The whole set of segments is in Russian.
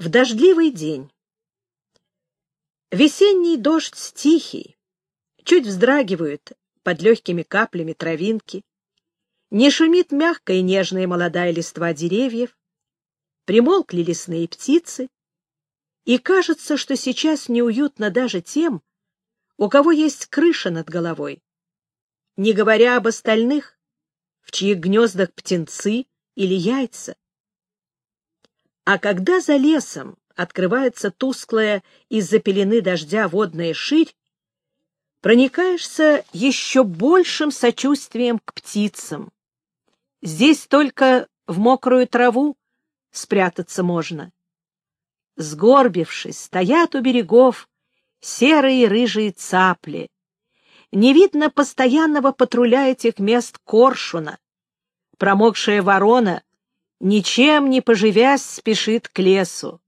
В дождливый день. Весенний дождь тихий, чуть вздрагивают под легкими каплями травинки, не шумит мягкая и нежная молодая листва деревьев, примолкли лесные птицы, и кажется, что сейчас неуютно даже тем, у кого есть крыша над головой, не говоря об остальных, в чьих гнездах птенцы или яйца. А когда за лесом открывается тусклая из-за пелены дождя водная ширь, проникаешься еще большим сочувствием к птицам. Здесь только в мокрую траву спрятаться можно. Сгорбившись, стоят у берегов серые рыжие цапли. Не видно постоянного патруля этих мест коршуна. Промокшая ворона, ничем не поживясь, спешит к лесу.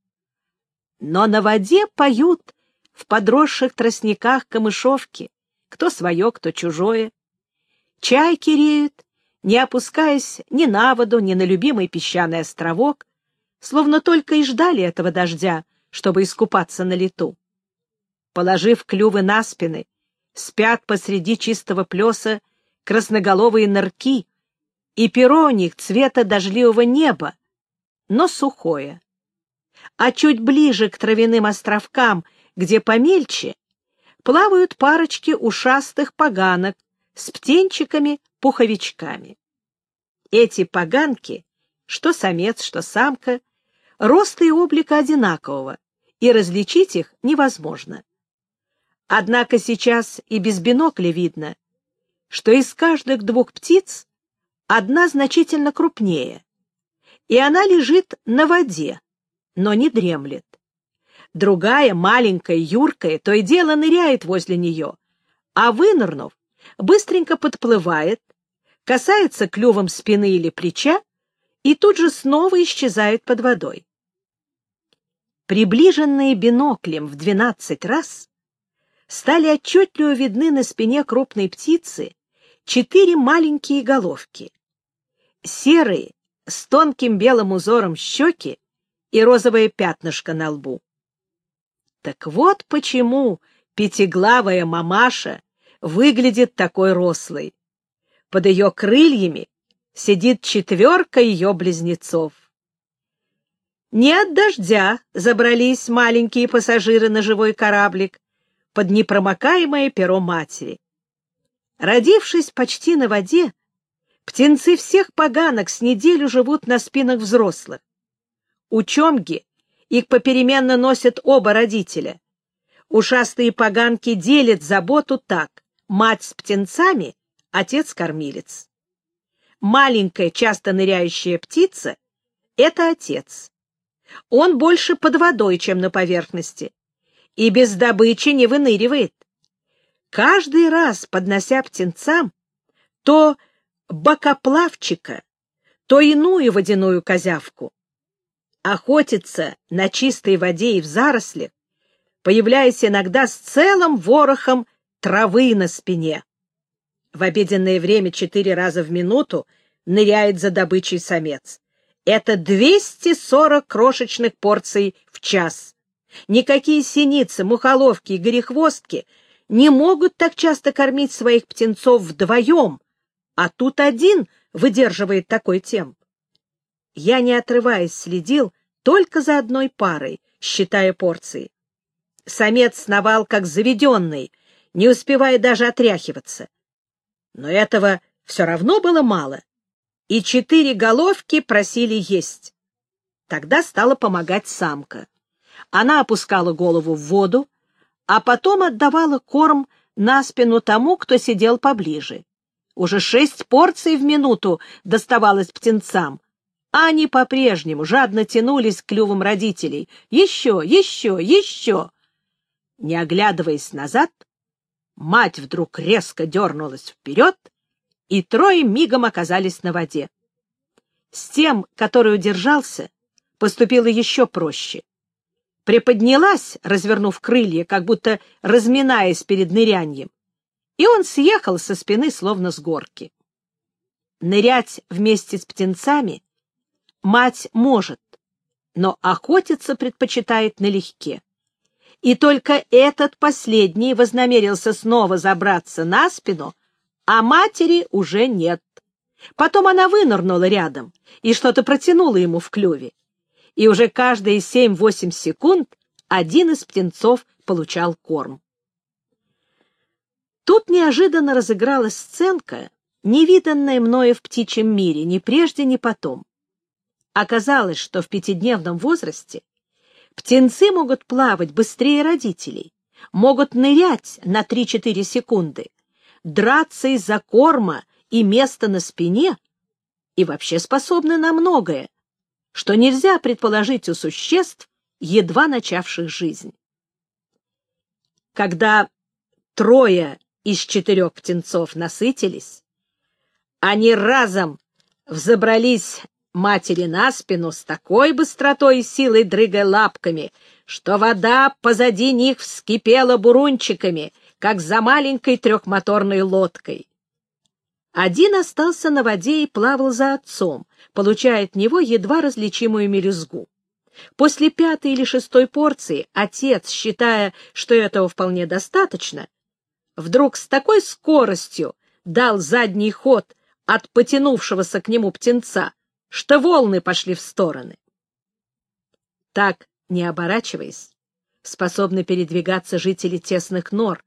Но на воде поют в подросших тростниках камышовки, кто свое, кто чужое. Чайки реют, не опускаясь ни на воду, ни на любимый песчаный островок, словно только и ждали этого дождя, чтобы искупаться на лету. Положив клювы на спины, спят посреди чистого плеса красноголовые нырки, и перо у них цвета дождливого неба, но сухое. А чуть ближе к травяным островкам, где помельче, плавают парочки ушастых поганок с птенчиками-пуховичками. Эти поганки, что самец, что самка, роста и облика одинакового, и различить их невозможно. Однако сейчас и без бинокля видно, что из каждых двух птиц одна значительно крупнее, и она лежит на воде, но не дремлет. Другая, маленькая, юркая, то и дело ныряет возле нее, а вынырнув, быстренько подплывает, касается клювом спины или плеча и тут же снова исчезает под водой. Приближенные биноклем в двенадцать раз стали отчетливо видны на спине крупной птицы четыре маленькие головки. Серые, с тонким белым узором щеки и розовое пятнышко на лбу. Так вот почему пятиглавая мамаша выглядит такой рослой. Под ее крыльями сидит четверка ее близнецов. Не от дождя забрались маленькие пассажиры на живой кораблик под непромокаемое перо матери. Родившись почти на воде, птенцы всех поганок с неделю живут на спинах взрослых. У чомги их попеременно носят оба родителя. Ушастые поганки делят заботу так. Мать с птенцами, отец-кормилец. Маленькая, часто ныряющая птица — это отец. Он больше под водой, чем на поверхности, и без добычи не выныривает. Каждый раз, поднося птенцам, то бокоплавчика, то иную водяную козявку, охотится на чистой воде и в зарослях, появляясь иногда с целым ворохом травы на спине. В обеденное время четыре раза в минуту ныряет за добычей самец. Это 240 крошечных порций в час. Никакие синицы, мухоловки и горехвостки не могут так часто кормить своих птенцов вдвоем, а тут один выдерживает такой темп. Я, не отрываясь, следил только за одной парой, считая порции. Самец сновал как заведенный, не успевая даже отряхиваться. Но этого все равно было мало, и четыре головки просили есть. Тогда стала помогать самка. Она опускала голову в воду, а потом отдавала корм на спину тому, кто сидел поближе. Уже шесть порций в минуту доставалось птенцам, а они по-прежнему жадно тянулись к клювам родителей. Еще, еще, еще! Не оглядываясь назад, мать вдруг резко дернулась вперед, и трое мигом оказались на воде. С тем, который удержался, поступило еще проще. Приподнялась, развернув крылья, как будто разминаясь перед ныряньем, и он съехал со спины, словно с горки. Нырять вместе с птенцами мать может, но охотиться предпочитает налегке. И только этот последний вознамерился снова забраться на спину, а матери уже нет. Потом она вынырнула рядом и что-то протянула ему в клюве. И уже каждые семь-восемь секунд один из птенцов получал корм. Тут неожиданно разыгралась сценка, невиданная мною в птичьем мире, ни прежде, ни потом. Оказалось, что в пятидневном возрасте птенцы могут плавать быстрее родителей, могут нырять на 3-4 секунды, драться из-за корма и места на спине и вообще способны на многое, что нельзя предположить у существ, едва начавших жизнь. Когда трое из четырех птенцов насытились, они разом взобрались матери на спину с такой быстротой и силой дрыгая лапками, что вода позади них вскипела бурунчиками, как за маленькой трехмоторной лодкой. Один остался на воде и плавал за отцом, получая от него едва различимую мелюзгу. После пятой или шестой порции отец, считая, что этого вполне достаточно, вдруг с такой скоростью дал задний ход от потянувшегося к нему птенца, что волны пошли в стороны. Так, не оборачиваясь, способны передвигаться жители тесных нор.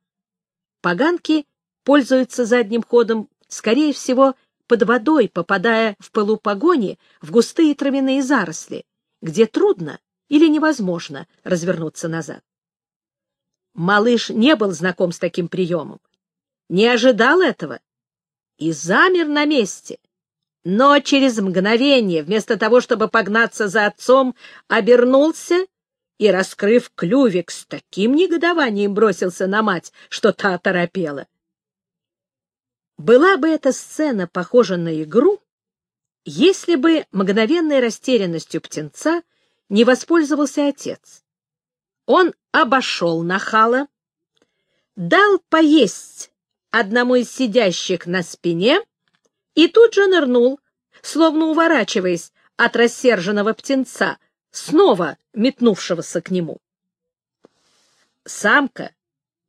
Поганки пользуются задним ходом, скорее всего, под водой, попадая в пылу погони в густые травяные заросли, где трудно или невозможно развернуться назад. Малыш не был знаком с таким приемом, не ожидал этого и замер на месте. Но через мгновение, вместо того, чтобы погнаться за отцом, обернулся и, раскрыв клювик, с таким негодованием бросился на мать, что та оторопела. Была бы эта сцена похожа на игру, если бы мгновенной растерянностью птенца не воспользовался отец. Он обошел нахала, дал поесть одному из сидящих на спине и тут же нырнул, словно уворачиваясь от рассерженного птенца, снова метнувшегося к нему. Самка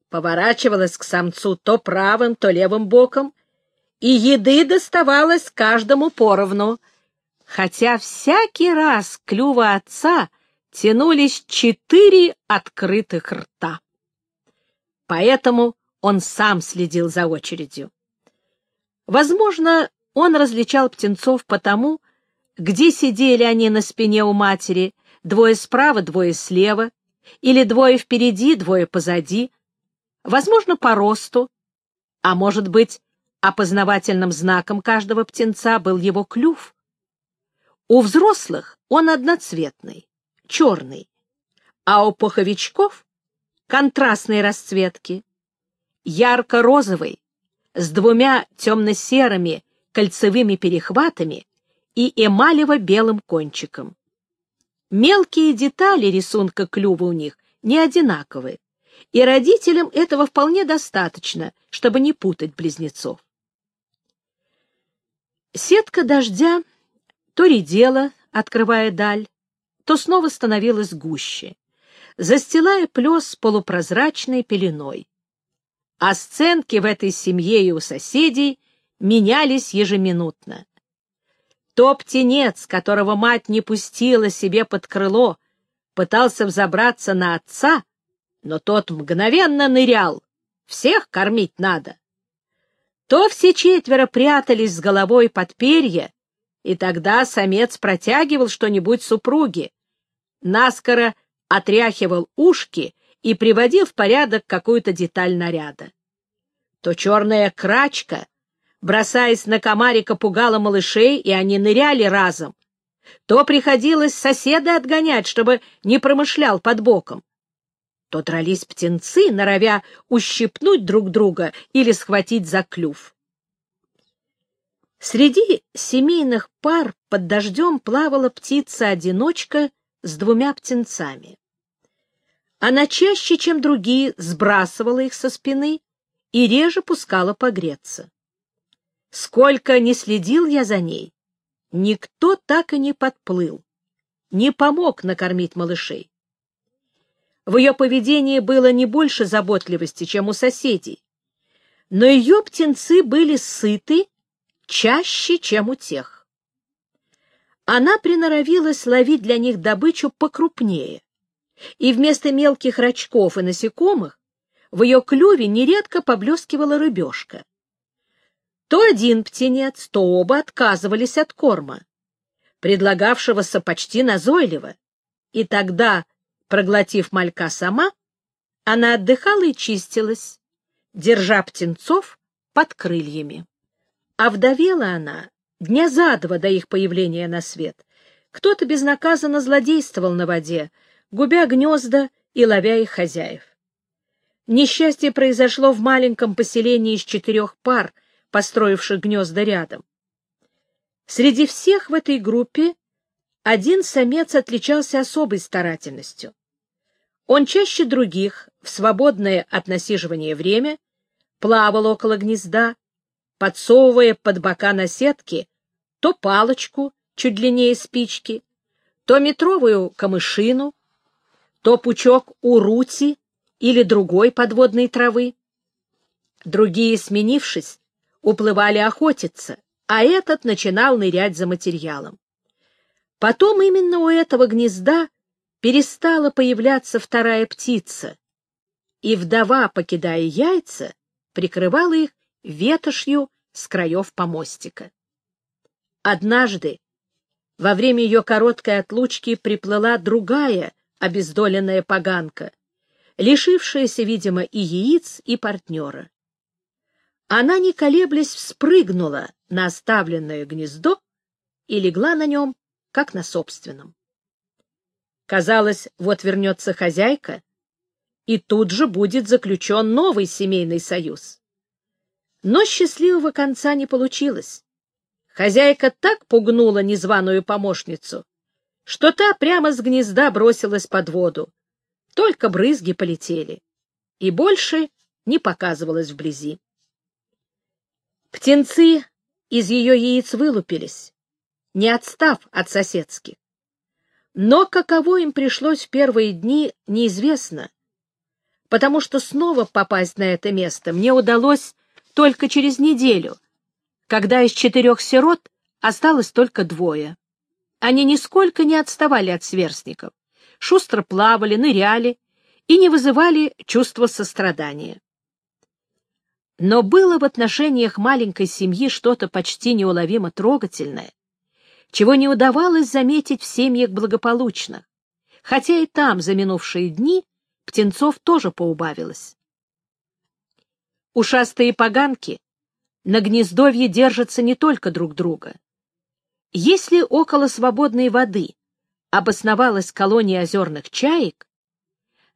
поворачивалась к самцу то правым, то левым боком, и еды доставалось каждому поровну, хотя всякий раз клюва отца тянулись четыре открытых рта. Поэтому он сам следил за очередью. Возможно, он различал птенцов потому, где сидели они на спине у матери, двое справа, двое слева, или двое впереди, двое позади, возможно, по росту, а может быть, опознавательным знаком каждого птенца был его клюв. У взрослых он одноцветный, черный, а у пуховичков — контрастные расцветки, ярко-розовый, с двумя темно-серыми кольцевыми перехватами и эмалево-белым кончиком. Мелкие детали рисунка клюва у них не одинаковые, и родителям этого вполне достаточно, чтобы не путать близнецов. Сетка дождя то редела, открывая даль, то снова становилась гуще, застилая плес полупрозрачной пеленой. А сценки в этой семье и у соседей менялись ежеминутно. То птенец, которого мать не пустила себе под крыло, пытался взобраться на отца, но тот мгновенно нырял. Всех кормить надо. То все четверо прятались с головой под перья, и тогда самец протягивал что-нибудь супруге, наскоро отряхивал ушки и приводил в порядок какую-то деталь наряда. То черная крачка, бросаясь на комарика, пугала малышей, и они ныряли разом, то приходилось соседа отгонять, чтобы не промышлял под боком, то дрались птенцы, норовя ущипнуть друг друга или схватить за клюв. Среди семейных пар под дождем плавала птица-одиночка с двумя птенцами. Она чаще, чем другие, сбрасывала их со спины и реже пускала погреться. Сколько не следил я за ней, никто так и не подплыл. не помог накормить малышей. В ее поведении было не больше заботливости, чем у соседей, но ее птенцы были сыты чаще, чем у тех. Она приноровилась ловить для них добычу покрупнее, и вместо мелких рачков и насекомых в ее клюве нередко поблескивала рыбешка. То один птенец, то оба отказывались от корма, предлагавшегося почти назойливо, и тогда, проглотив малька сама, она отдыхала и чистилась, держа птенцов под крыльями. А вдовела она дня за два до их появления на свет. Кто-то безнаказанно злодействовал на воде, губя гнезда и ловя их хозяев. Несчастье произошло в маленьком поселении из четырех пар, построивших гнезда рядом. Среди всех в этой группе один самец отличался особой старательностью. Он чаще других, в свободное от насиживания время, плавал около гнезда, подсовывая под бока на сетке то палочку чуть длиннее спички, то метровую камышину, то пучок урути или другой подводной травы. Другие, сменившись, уплывали охотиться, а этот начинал нырять за материалом. Потом именно у этого гнезда перестала появляться вторая птица, и вдова, покидая яйца, прикрывала их ветошью с краев помостика. Однажды, во время ее короткой отлучки, приплыла другая обездоленная поганка, лишившаяся, видимо, и яиц, и партнера. Она, не колеблясь, вспрыгнула на оставленное гнездо и легла на нем, как на собственном. Казалось, вот вернется хозяйка, и тут же будет заключен новый семейный союз. Но счастливого конца не получилось. Хозяйка так пугнула незваную помощницу, что та прямо с гнезда бросилась под воду. Только брызги полетели, и больше не показывалась вблизи. Птенцы из ее яиц вылупились, не отстав от соседских. Но каково им пришлось в первые дни, неизвестно, потому что снова попасть на это место мне удалось только через неделю, когда из четырех сирот осталось только двое. Они нисколько не отставали от сверстников, шустро плавали, ныряли и не вызывали чувства сострадания. Но было в отношениях маленькой семьи что-то почти неуловимо трогательное, чего не удавалось заметить в семьях благополучных, хотя и там за минувшие дни птенцов тоже поубавилось. Ушастые поганки на гнездовье держатся не только друг друга. Если около свободной воды обосновалась колония озерных чаек,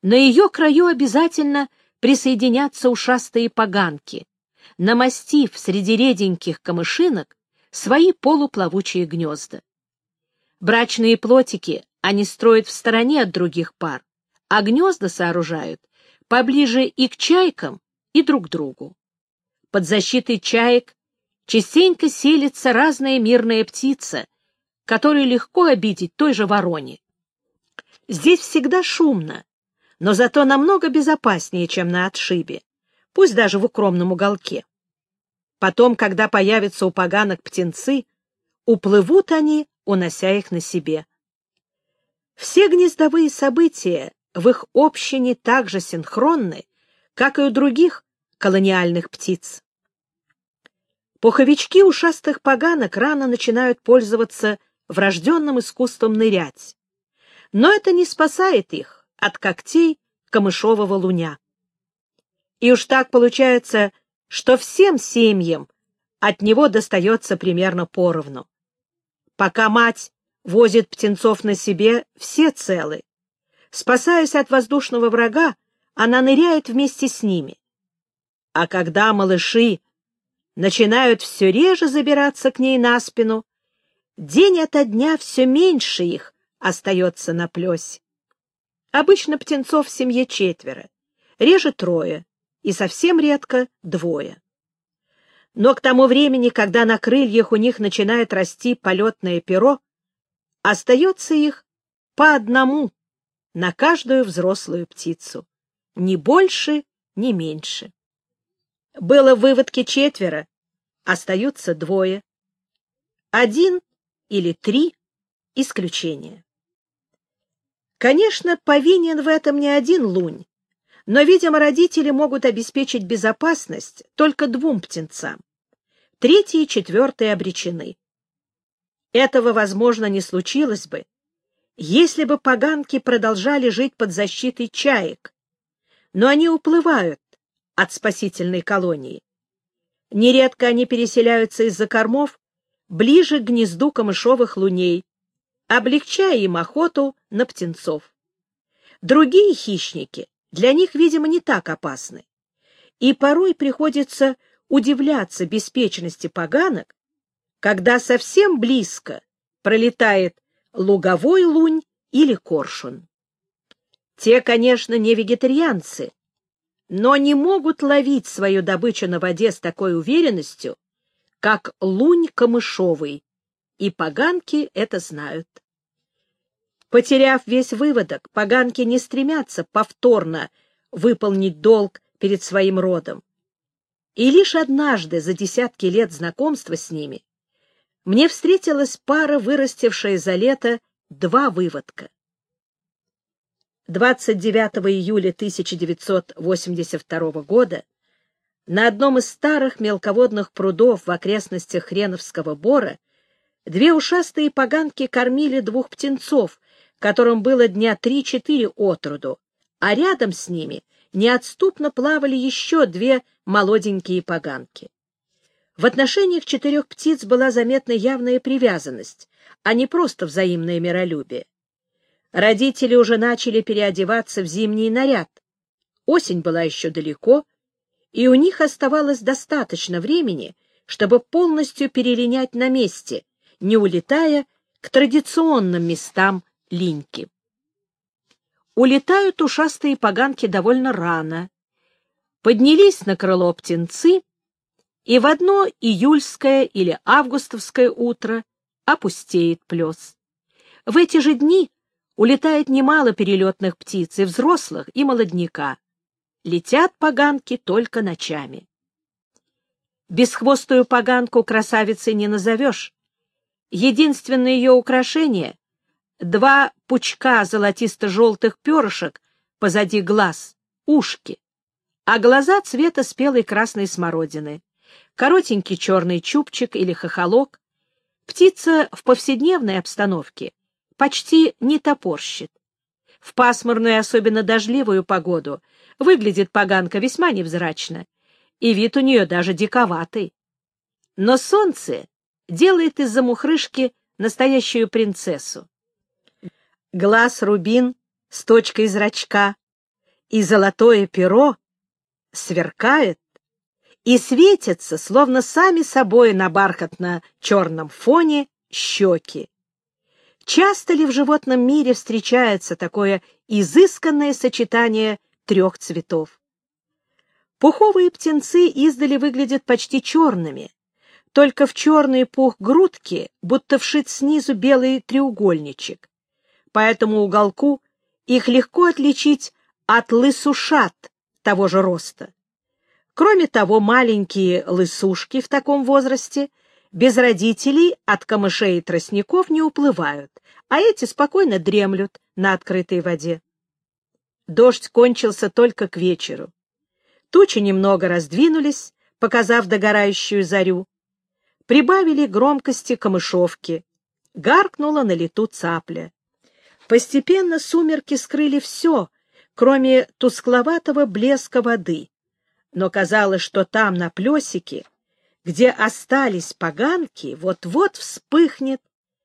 на ее краю обязательно присоединятся ушастые поганки, намастив среди реденьких камышинок свои полуплавучие гнезда. Брачные плотики они строят в стороне от других пар, а гнезда сооружают поближе и к чайкам, и друг другу. Под защитой чаек частенько селится разная мирная птица, которую легко обидеть той же вороне. Здесь всегда шумно, но зато намного безопаснее, чем на отшибе, пусть даже в укромном уголке. Потом, когда появятся у поганок птенцы, уплывут они, унося их на себе. Все гнездовые события в их общине так же синхронны, как и у других колониальных птиц. Пуховички ушастых поганок рано начинают пользоваться врожденным искусством нырять, но это не спасает их от когтей камышового луня. И уж так получается, что всем семьям от него достается примерно поровну. Пока мать возит птенцов на себе, все целы. Спасаясь от воздушного врага, она ныряет вместе с ними. А когда малыши начинают все реже забираться к ней на спину, день ото дня все меньше их остается на плесе. Обычно птенцов в семье четверо, реже трое и совсем редко двое. Но к тому времени, когда на крыльях у них начинает расти полетное перо, остается их по одному на каждую взрослую птицу. Ни больше, ни меньше. Было в выводке четверо, остаются двое. Один или три — исключение. Конечно, повинен в этом не один лунь, но, видимо, родители могут обеспечить безопасность только двум птенцам. Третий и четвертый обречены. Этого, возможно, не случилось бы, если бы поганки продолжали жить под защитой чаек, но они уплывают от спасительной колонии. Нередко они переселяются из-за кормов ближе к гнезду камышовых луней, облегчая им охоту на птенцов. Другие хищники для них, видимо, не так опасны, и порой приходится удивляться беспечности поганок, когда совсем близко пролетает луговой лунь или коршун. Те, конечно, не вегетарианцы, но не могут ловить свою добычу на воде с такой уверенностью, как лунь камышовый, и поганки это знают. Потеряв весь выводок, поганки не стремятся повторно выполнить долг перед своим родом. И лишь однажды за десятки лет знакомства с ними мне встретилась пара, вырастившая за лето два выводка. 29 июля 1982 года на одном из старых мелководных прудов в окрестностях Хреновского бора две ушастые поганки кормили двух птенцов, которым было дня три-четыре от роду, а рядом с ними неотступно плавали еще две молоденькие поганки. В отношениях четырех птиц была заметна явная привязанность, а не просто взаимное миролюбие. Родители уже начали переодеваться в зимний наряд. Осень была еще далеко, и у них оставалось достаточно времени, чтобы полностью перелинять на месте, не улетая к традиционным местам линьки. Улетают ушастые поганки довольно рано. Поднялись на крыло птенцы и в одно июльское или августовское утро опустеет плес. В эти же дни улетает немало перелетных птиц, и взрослых, и молодняка. Летят поганки только ночами. Бесхвостую поганку красавицей не назовешь. Единственное ее украшение — два пучка золотисто-желтых перышек позади глаз, ушки, а глаза цвета спелой красной смородины коротенький черный чубчик или хохолок, птица в повседневной обстановке почти не топорщит. В пасмурную особенно дождливую погоду выглядит поганка весьма невзрачно, и вид у нее даже диковатый. Но солнце делает из замухрышки настоящую принцессу. Глаз рубин с точкой зрачка и золотое перо сверкает и светятся, словно сами собой на бархатно-черном фоне, щеки. Часто ли в животном мире встречается такое изысканное сочетание трех цветов? Пуховые птенцы издали выглядят почти черными, только в черный пух грудки будто вшит снизу белый треугольничек. По этому уголку их легко отличить от лысушат того же роста. Кроме того, маленькие лысушки в таком возрасте без родителей от камышей и тростников не уплывают, а эти спокойно дремлют на открытой воде. Дождь кончился только к вечеру. Тучи немного раздвинулись, показав догорающую зарю. Прибавили громкости камышовки. Гаркнула на лету цапля. Постепенно сумерки скрыли все, кроме тускловатого блеска воды но казалось, что там, на плесике, где остались поганки, вот-вот вспыхнет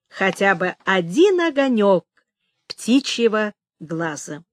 хотя бы один огонек птичьего глаза.